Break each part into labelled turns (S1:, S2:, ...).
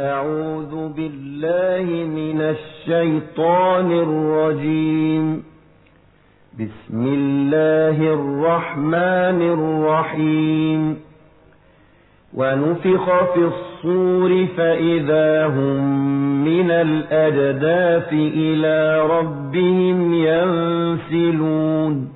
S1: أعوذ بالله من الشيطان الرجيم. بسم الله الرحمن الرحيم. ونفخ في الصور فإذا هم من الأجداث إلى ربهم ينسلون.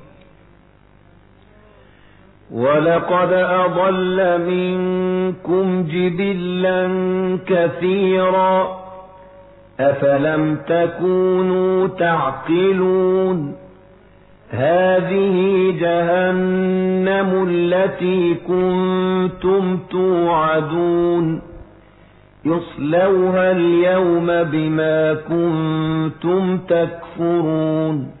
S1: ولقد أضل منكم جبلا كثيرا أفلم تكونوا تعقلون هذه جهنم التي كنتم توعدون يصلوها اليوم بما كنتم تكفرون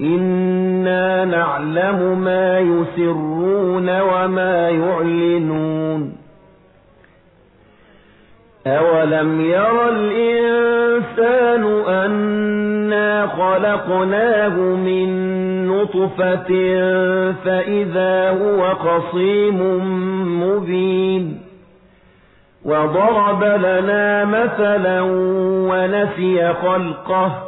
S1: إنا نعلم ما يسرون وما يعلنون أولم ير الإنسان أنا خلقناه من نطفة فإذا هو خصيم مبين وضرب لنا مثلا ونسي خلقه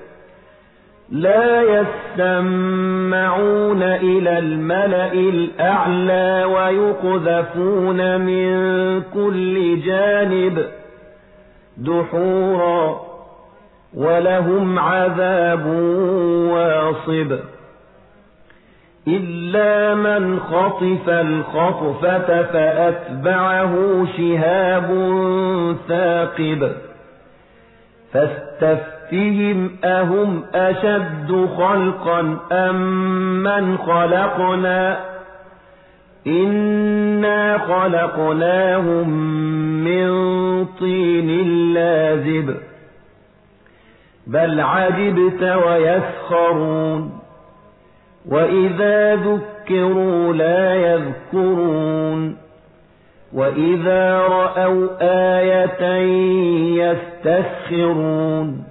S1: لا يستمعون إلى الملأ الأعلى ويقذفون من كل جانب دحورا ولهم عذاب واصب إلا من خطف الخطفة فأتبعه شهاب ثاقب فاستفتهم أهم أشد خلقا أم من خلقنا إنا خلقناهم من طين لازب بل عجبت ويسخرون وإذا ذكروا لا يذكرون وإذا رأوا آية يستسخرون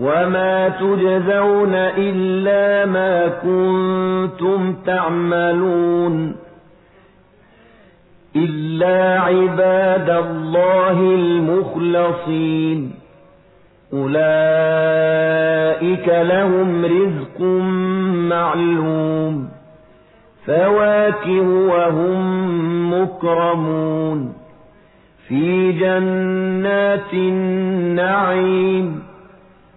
S1: وما تجزون إلا ما كنتم تعملون إلا عباد الله المخلصين أولئك لهم رزق معلوم فواكه وهم مكرمون في جنات النعيم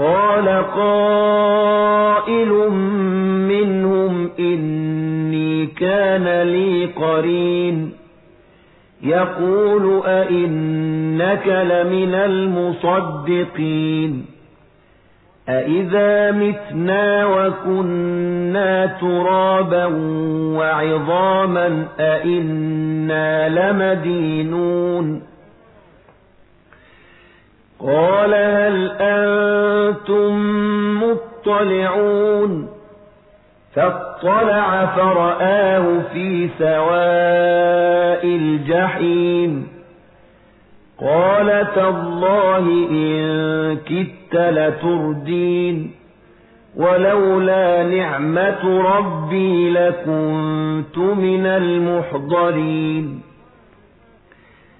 S1: قال قائل منهم إني كان لي قرين. يقول أئنك لمن المصدقين. أئذا متنا وكنا ترابا وعظاما أئنا لمدينون. قال هل أنتم مطلعون فاطلع فرآه في سواء الجحيم قال تالله إن كدت لتردين ولولا نعمة ربي لكنت من المحضرين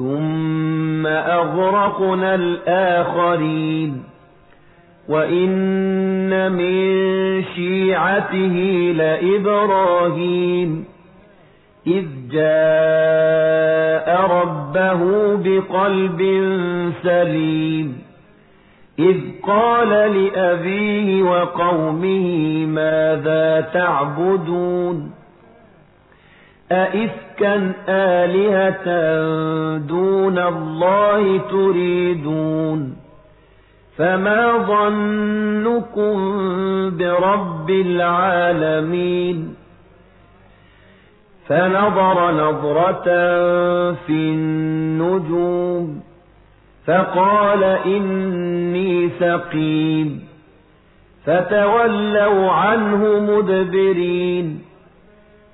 S1: ثم أغرقنا الآخرين وإن من شيعته لإبراهيم إذ جاء ربه بقلب سليم إذ قال لأبيه وقومه ماذا تعبدون أئفكا آلهة دون الله تريدون فما ظنكم برب العالمين فنظر نظرة في النجوم فقال إني سقيم فتولوا عنه مدبرين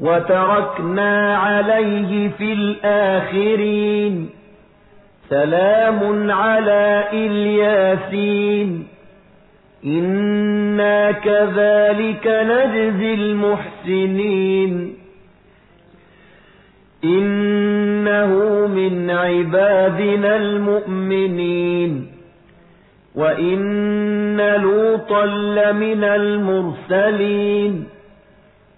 S1: وتركنا عليه في الآخرين. سلام على إلياسين. إنا كذلك نجزي المحسنين. إنه من عبادنا المؤمنين. وإن لوطا لمن المرسلين.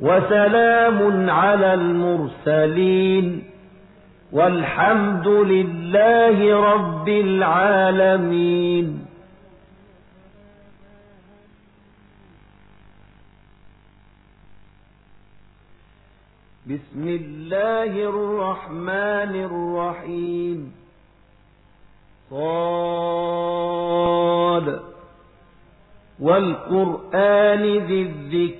S1: وسلام على المرسلين والحمد لله رب العالمين. بسم الله الرحمن الرحيم. صاد. والقرآن ذي الذكر.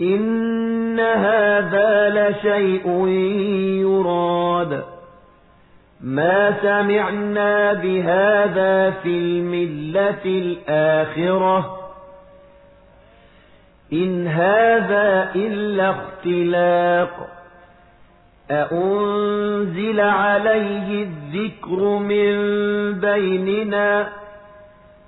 S1: إن هذا لشيء يراد. ما سمعنا بهذا في الملة الآخرة. إن هذا إلا اختلاق. أأنزل عليه الذكر من بيننا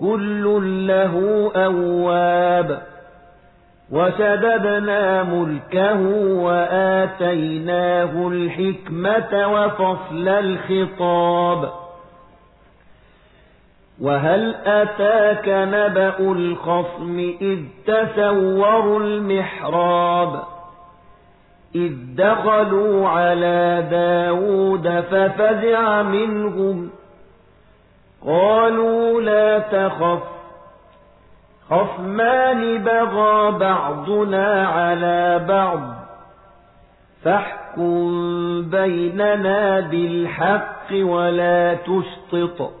S1: كل له أواب وشددنا ملكه وآتيناه الحكمة وفصل الخطاب وهل أتاك نبأ الخصم إذ تسوروا المحراب إذ دخلوا على داود ففزع منهم قالوا لا تخف. خصمان بغى بعضنا على بعض. فاحكم بيننا بالحق ولا تشطط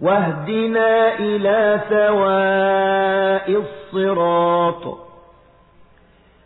S1: واهدنا إلى سواء الصراط.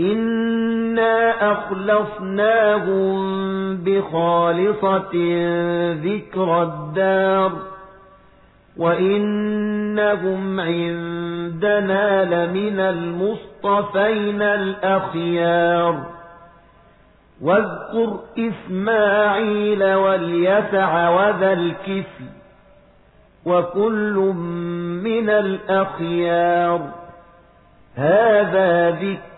S1: إنا أخلصناهم بخالصة ذكر الدار وإنهم عندنا لمن المصطفين الأخيار واذكر إسماعيل واليسع وذا الكفل وكل من الأخيار هذا ذكر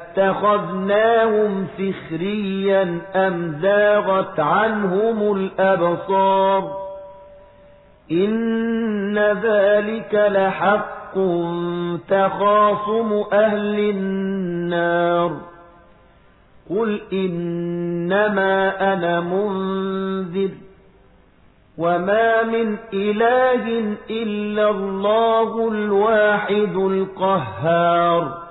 S1: اتخذناهم سخريا أم زاغت عنهم الأبصار؟ إن ذلك لحق تخاصم أهل النار. قل إنما أنا منذر وما من إله إلا الله الواحد القهار.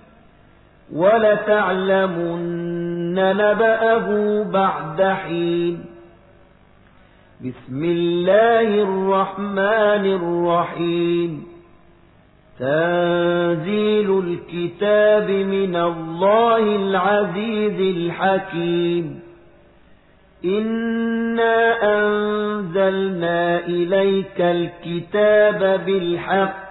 S1: ولتعلمن نبأه بعد حين. بسم الله الرحمن الرحيم. تنزيل الكتاب من الله العزيز الحكيم. إنا أنزلنا إليك الكتاب بالحق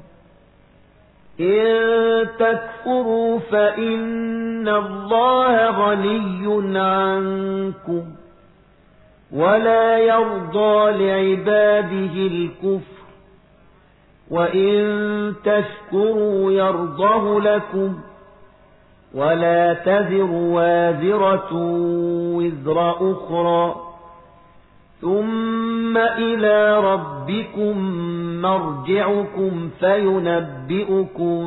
S1: إن تكفروا فإن الله غني عنكم ولا يرضى لعباده الكفر وإن تشكروا يرضه لكم ولا تذر وازرة وزر أخرى ثم إلى ربكم مرجعكم فينبئكم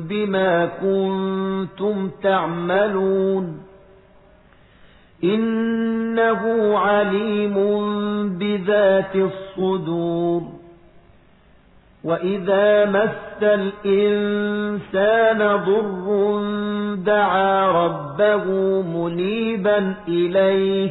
S1: بما كنتم تعملون. إنه عليم بذات الصدور. وإذا مس الإنسان ضر دعا ربه منيبا إليه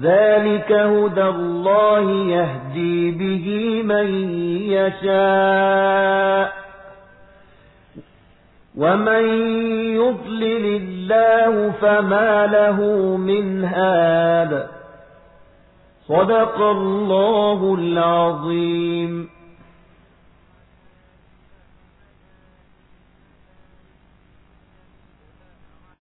S1: ذلك هدى الله يهدي به من يشاء ومن يضلل الله فما له من هاد صدق الله العظيم